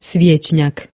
Свечняк.